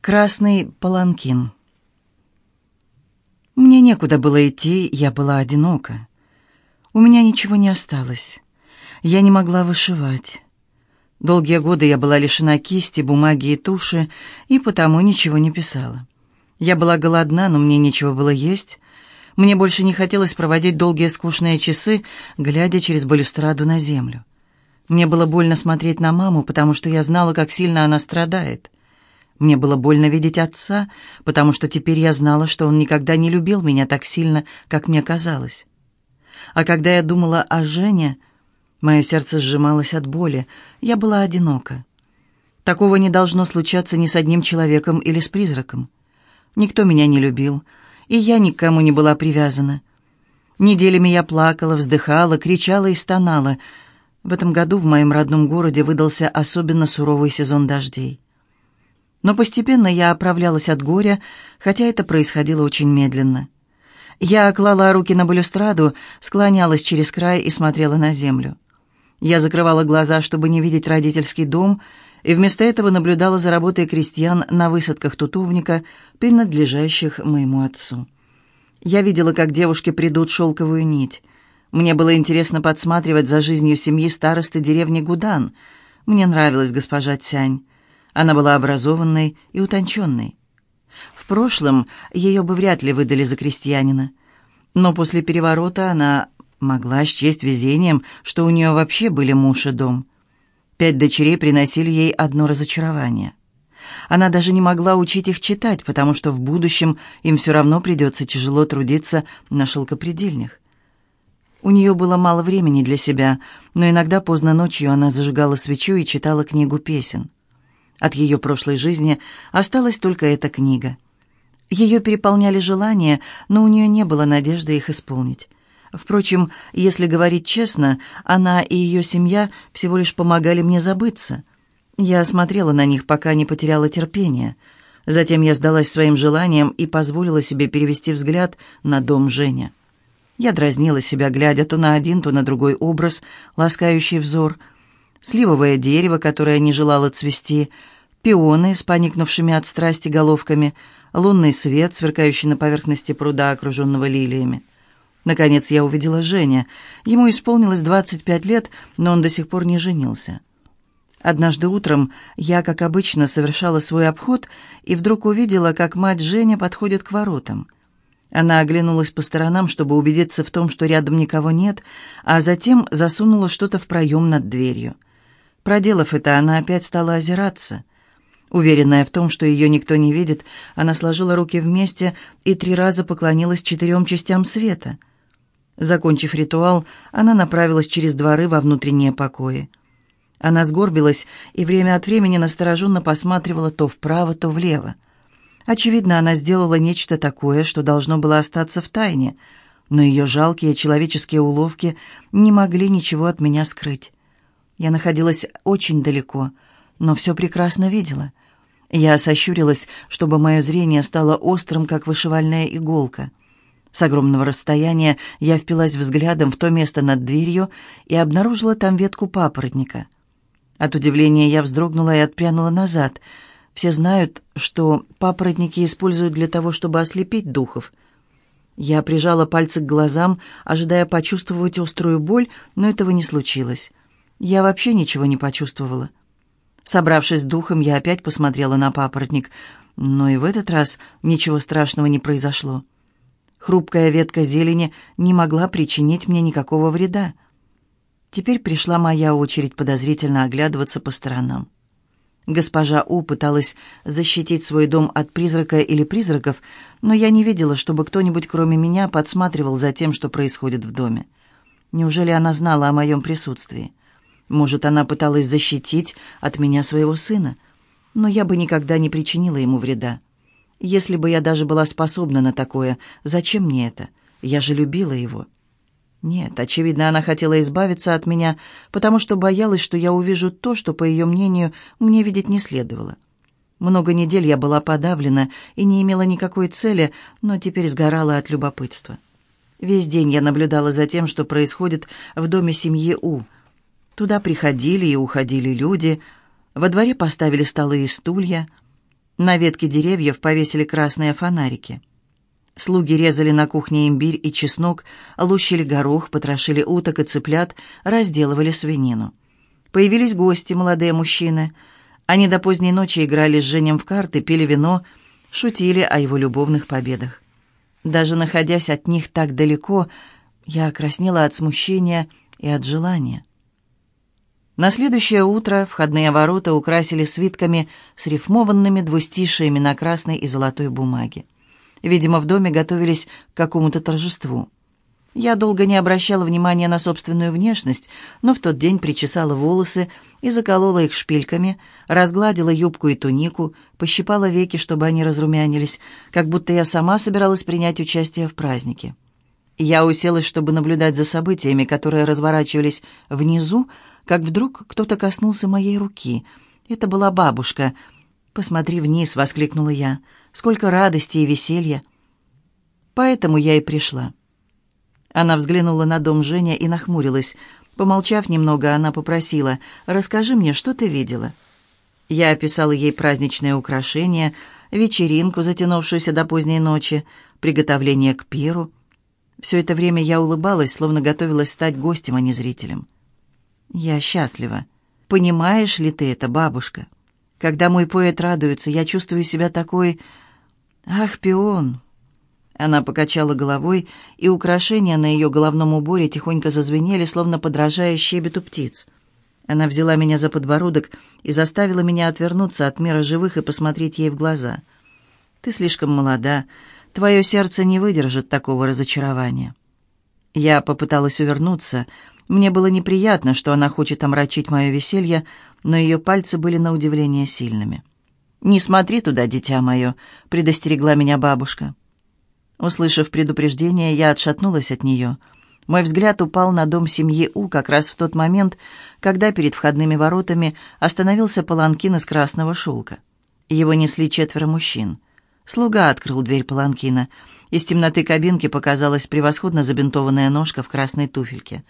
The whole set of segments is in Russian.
Красный паланкин. Мне некуда было идти, я была одинока. У меня ничего не осталось. Я не могла вышивать. Долгие годы я была лишена кисти, бумаги и туши, и потому ничего не писала. Я была голодна, но мне нечего было есть. Мне больше не хотелось проводить долгие скучные часы, глядя через балюстраду на землю. Мне было больно смотреть на маму, потому что я знала, как сильно она страдает. Мне было больно видеть отца, потому что теперь я знала, что он никогда не любил меня так сильно, как мне казалось. А когда я думала о Жене, мое сердце сжималось от боли. Я была одинока. Такого не должно случаться ни с одним человеком или с призраком. Никто меня не любил, и я никому не была привязана. Неделями я плакала, вздыхала, кричала и стонала. В этом году в моем родном городе выдался особенно суровый сезон дождей. Но постепенно я оправлялась от горя, хотя это происходило очень медленно. Я клала руки на балюстраду, склонялась через край и смотрела на землю. Я закрывала глаза, чтобы не видеть родительский дом, и вместо этого наблюдала за работой крестьян на высадках тутовника, принадлежащих моему отцу. Я видела, как девушки придут шелковую нить. Мне было интересно подсматривать за жизнью семьи старосты деревни Гудан. Мне нравилась госпожа Цянь. Она была образованной и утонченной. В прошлом ее бы вряд ли выдали за крестьянина. Но после переворота она могла счесть везением, что у нее вообще были муж и дом. Пять дочерей приносили ей одно разочарование. Она даже не могла учить их читать, потому что в будущем им все равно придется тяжело трудиться на шелкопредельнях. У нее было мало времени для себя, но иногда поздно ночью она зажигала свечу и читала книгу песен. От ее прошлой жизни осталась только эта книга. Ее переполняли желания, но у нее не было надежды их исполнить. Впрочем, если говорить честно, она и ее семья всего лишь помогали мне забыться. Я смотрела на них, пока не потеряла терпения. Затем я сдалась своим желаниям и позволила себе перевести взгляд на дом Женя. Я дразнила себя, глядя то на один, то на другой образ, ласкающий взор — сливовое дерево, которое не желало цвести, пионы с поникнувшими от страсти головками, лунный свет, сверкающий на поверхности пруда, окруженного лилиями. Наконец я увидела Женя. Ему исполнилось 25 лет, но он до сих пор не женился. Однажды утром я, как обычно, совершала свой обход и вдруг увидела, как мать Женя подходит к воротам. Она оглянулась по сторонам, чтобы убедиться в том, что рядом никого нет, а затем засунула что-то в проем над дверью. Проделав это, она опять стала озираться. Уверенная в том, что ее никто не видит, она сложила руки вместе и три раза поклонилась четырем частям света. Закончив ритуал, она направилась через дворы во внутренние покои. Она сгорбилась и время от времени настороженно посматривала то вправо, то влево. Очевидно, она сделала нечто такое, что должно было остаться в тайне, но ее жалкие человеческие уловки не могли ничего от меня скрыть. Я находилась очень далеко, но все прекрасно видела. Я сощурилась, чтобы мое зрение стало острым, как вышивальная иголка. С огромного расстояния я впилась взглядом в то место над дверью и обнаружила там ветку папоротника. От удивления я вздрогнула и отпрянула назад. Все знают, что папоротники используют для того, чтобы ослепить духов. Я прижала пальцы к глазам, ожидая почувствовать острую боль, но этого не случилось. Я вообще ничего не почувствовала. Собравшись духом, я опять посмотрела на папоротник, но и в этот раз ничего страшного не произошло. Хрупкая ветка зелени не могла причинить мне никакого вреда. Теперь пришла моя очередь подозрительно оглядываться по сторонам. Госпожа У пыталась защитить свой дом от призрака или призраков, но я не видела, чтобы кто-нибудь кроме меня подсматривал за тем, что происходит в доме. Неужели она знала о моем присутствии? Может, она пыталась защитить от меня своего сына, но я бы никогда не причинила ему вреда. Если бы я даже была способна на такое, зачем мне это? Я же любила его. Нет, очевидно, она хотела избавиться от меня, потому что боялась, что я увижу то, что, по ее мнению, мне видеть не следовало. Много недель я была подавлена и не имела никакой цели, но теперь сгорала от любопытства. Весь день я наблюдала за тем, что происходит в доме семьи У — Туда приходили и уходили люди, во дворе поставили столы и стулья. На ветке деревьев повесили красные фонарики. Слуги резали на кухне имбирь и чеснок, лущили горох, потрошили уток и цыплят, разделывали свинину. Появились гости, молодые мужчины. Они до поздней ночи играли с Женем в карты, пили вино, шутили о его любовных победах. Даже находясь от них так далеко, я краснела от смущения и от желания. На следующее утро входные ворота украсили свитками с рифмованными двустишиями на красной и золотой бумаге. Видимо, в доме готовились к какому-то торжеству. Я долго не обращала внимания на собственную внешность, но в тот день причесала волосы и заколола их шпильками, разгладила юбку и тунику, пощипала веки, чтобы они разрумянились, как будто я сама собиралась принять участие в празднике. Я уселась, чтобы наблюдать за событиями, которые разворачивались внизу, как вдруг кто-то коснулся моей руки. Это была бабушка. «Посмотри вниз», — воскликнула я. «Сколько радости и веселья!» Поэтому я и пришла. Она взглянула на дом Женя и нахмурилась. Помолчав немного, она попросила, «Расскажи мне, что ты видела?» Я описала ей праздничные украшения, вечеринку, затянувшуюся до поздней ночи, приготовление к пиру. Все это время я улыбалась, словно готовилась стать гостем, а не зрителем. «Я счастлива. Понимаешь ли ты это, бабушка? Когда мой поэт радуется, я чувствую себя такой... Ах, пион, она покачала головой, и украшения на ее головном уборе тихонько зазвенели, словно подражая щебету птиц. Она взяла меня за подбородок и заставила меня отвернуться от мира живых и посмотреть ей в глаза. «Ты слишком молода. Твое сердце не выдержит такого разочарования». Я попыталась увернуться. Мне было неприятно, что она хочет омрачить мое веселье, но ее пальцы были на удивление сильными. «Не смотри туда, дитя мое», — предостерегла меня бабушка. Услышав предупреждение, я отшатнулась от нее. Мой взгляд упал на дом семьи У как раз в тот момент, когда перед входными воротами остановился паланкин из красного шелка. Его несли четверо мужчин. Слуга открыл дверь паланкина. Из темноты кабинки показалась превосходно забинтованная ножка в красной туфельке.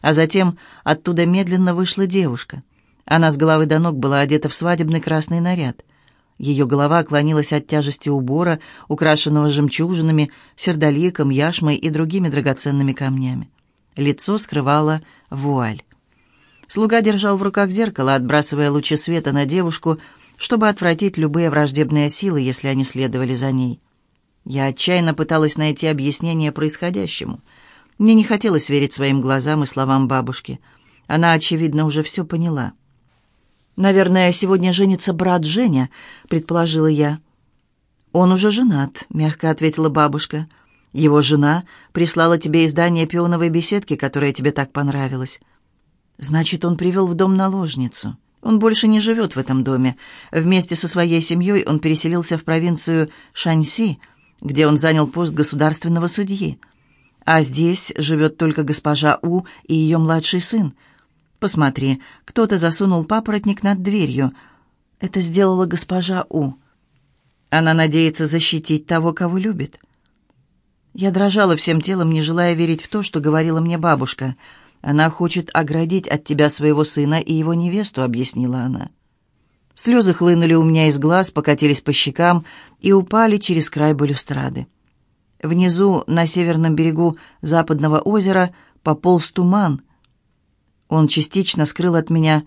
А затем оттуда медленно вышла девушка. Она с головы до ног была одета в свадебный красный наряд — ее голова клонилась от тяжести убора, украшенного жемчужинами, сердоликом, яшмой и другими драгоценными камнями. Лицо скрывало вуаль. Слуга держал в руках зеркало, отбрасывая лучи света на девушку, чтобы отвратить любые враждебные силы, если они следовали за ней. Я отчаянно пыталась найти объяснение происходящему. Мне не хотелось верить своим глазам и словам бабушки. Она, очевидно, уже все поняла. «Наверное, сегодня женится брат Женя», — предположила я. «Он уже женат», — мягко ответила бабушка. «Его жена прислала тебе издание пионовой беседки, которое тебе так понравилось». «Значит, он привел в дом наложницу. Он больше не живет в этом доме. Вместе со своей семьей он переселился в провинцию Шаньси, где он занял пост государственного судьи. А здесь живет только госпожа У и ее младший сын — Посмотри, кто-то засунул папоротник над дверью. Это сделала госпожа У. Она надеется защитить того, кого любит. Я дрожала всем телом, не желая верить в то, что говорила мне бабушка. Она хочет оградить от тебя своего сына и его невесту, объяснила она. Слезы хлынули у меня из глаз, покатились по щекам и упали через край балюстрады. Внизу, на северном берегу западного озера, пополз туман — он частично скрыл от меня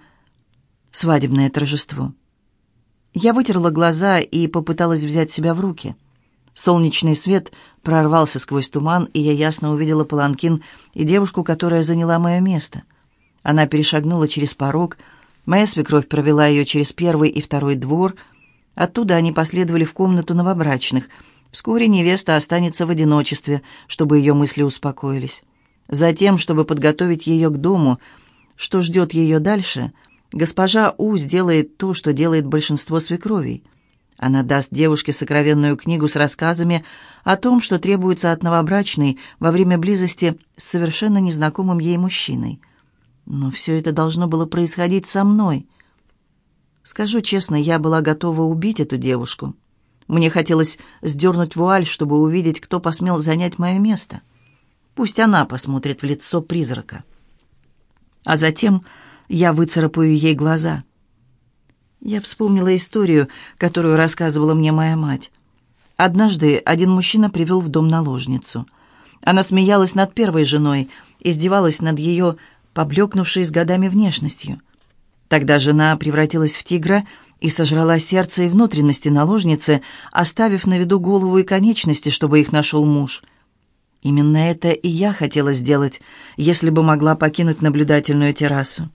свадебное торжество. Я вытерла глаза и попыталась взять себя в руки. Солнечный свет прорвался сквозь туман, и я ясно увидела паланкин и девушку, которая заняла мое место. Она перешагнула через порог, моя свекровь провела ее через первый и второй двор. Оттуда они последовали в комнату новобрачных. Вскоре невеста останется в одиночестве, чтобы ее мысли успокоились. Затем, чтобы подготовить ее к дому — что ждет ее дальше, госпожа У сделает то, что делает большинство свекровей. Она даст девушке сокровенную книгу с рассказами о том, что требуется от новобрачной во время близости с совершенно незнакомым ей мужчиной. Но все это должно было происходить со мной. Скажу честно, я была готова убить эту девушку. Мне хотелось сдернуть вуаль, чтобы увидеть, кто посмел занять мое место. Пусть она посмотрит в лицо призрака а затем я выцарапаю ей глаза. Я вспомнила историю, которую рассказывала мне моя мать. Однажды один мужчина привел в дом наложницу. Она смеялась над первой женой, издевалась над ее поблекнувшей с годами внешностью. Тогда жена превратилась в тигра и сожрала сердце и внутренности наложницы, оставив на виду голову и конечности, чтобы их нашел муж. Именно это и я хотела сделать, если бы могла покинуть наблюдательную террасу.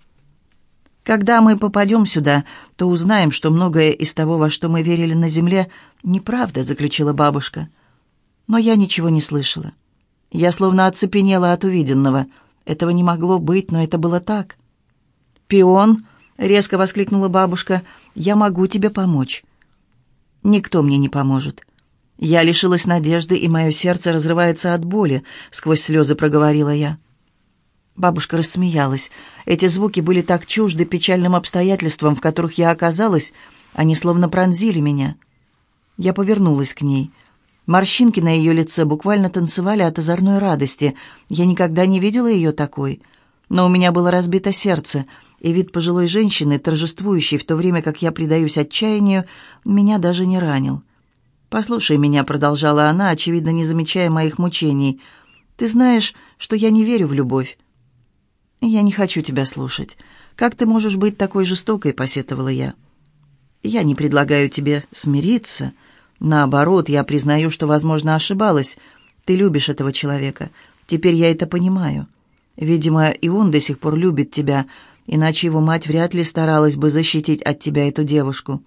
Когда мы попадем сюда, то узнаем, что многое из того, во что мы верили на земле, неправда, заключила бабушка. Но я ничего не слышала. Я словно оцепенела от увиденного. Этого не могло быть, но это было так. «Пион!» — резко воскликнула бабушка. «Я могу тебе помочь». «Никто мне не поможет». «Я лишилась надежды, и мое сердце разрывается от боли», — сквозь слезы проговорила я. Бабушка рассмеялась. Эти звуки были так чужды печальным обстоятельствам, в которых я оказалась, они словно пронзили меня. Я повернулась к ней. Морщинки на ее лице буквально танцевали от озорной радости. Я никогда не видела ее такой. Но у меня было разбито сердце, и вид пожилой женщины, торжествующей в то время, как я предаюсь отчаянию, меня даже не ранил. «Послушай меня», — продолжала она, очевидно, не замечая моих мучений. «Ты знаешь, что я не верю в любовь. «Я не хочу тебя слушать. Как ты можешь быть такой жестокой?» — посетовала я. «Я не предлагаю тебе смириться. Наоборот, я признаю, что, возможно, ошибалась. Ты любишь этого человека. Теперь я это понимаю. Видимо, и он до сих пор любит тебя, иначе его мать вряд ли старалась бы защитить от тебя эту девушку».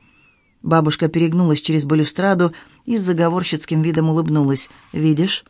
Бабушка перегнулась через балюстраду и с заговорщицким видом улыбнулась. «Видишь?»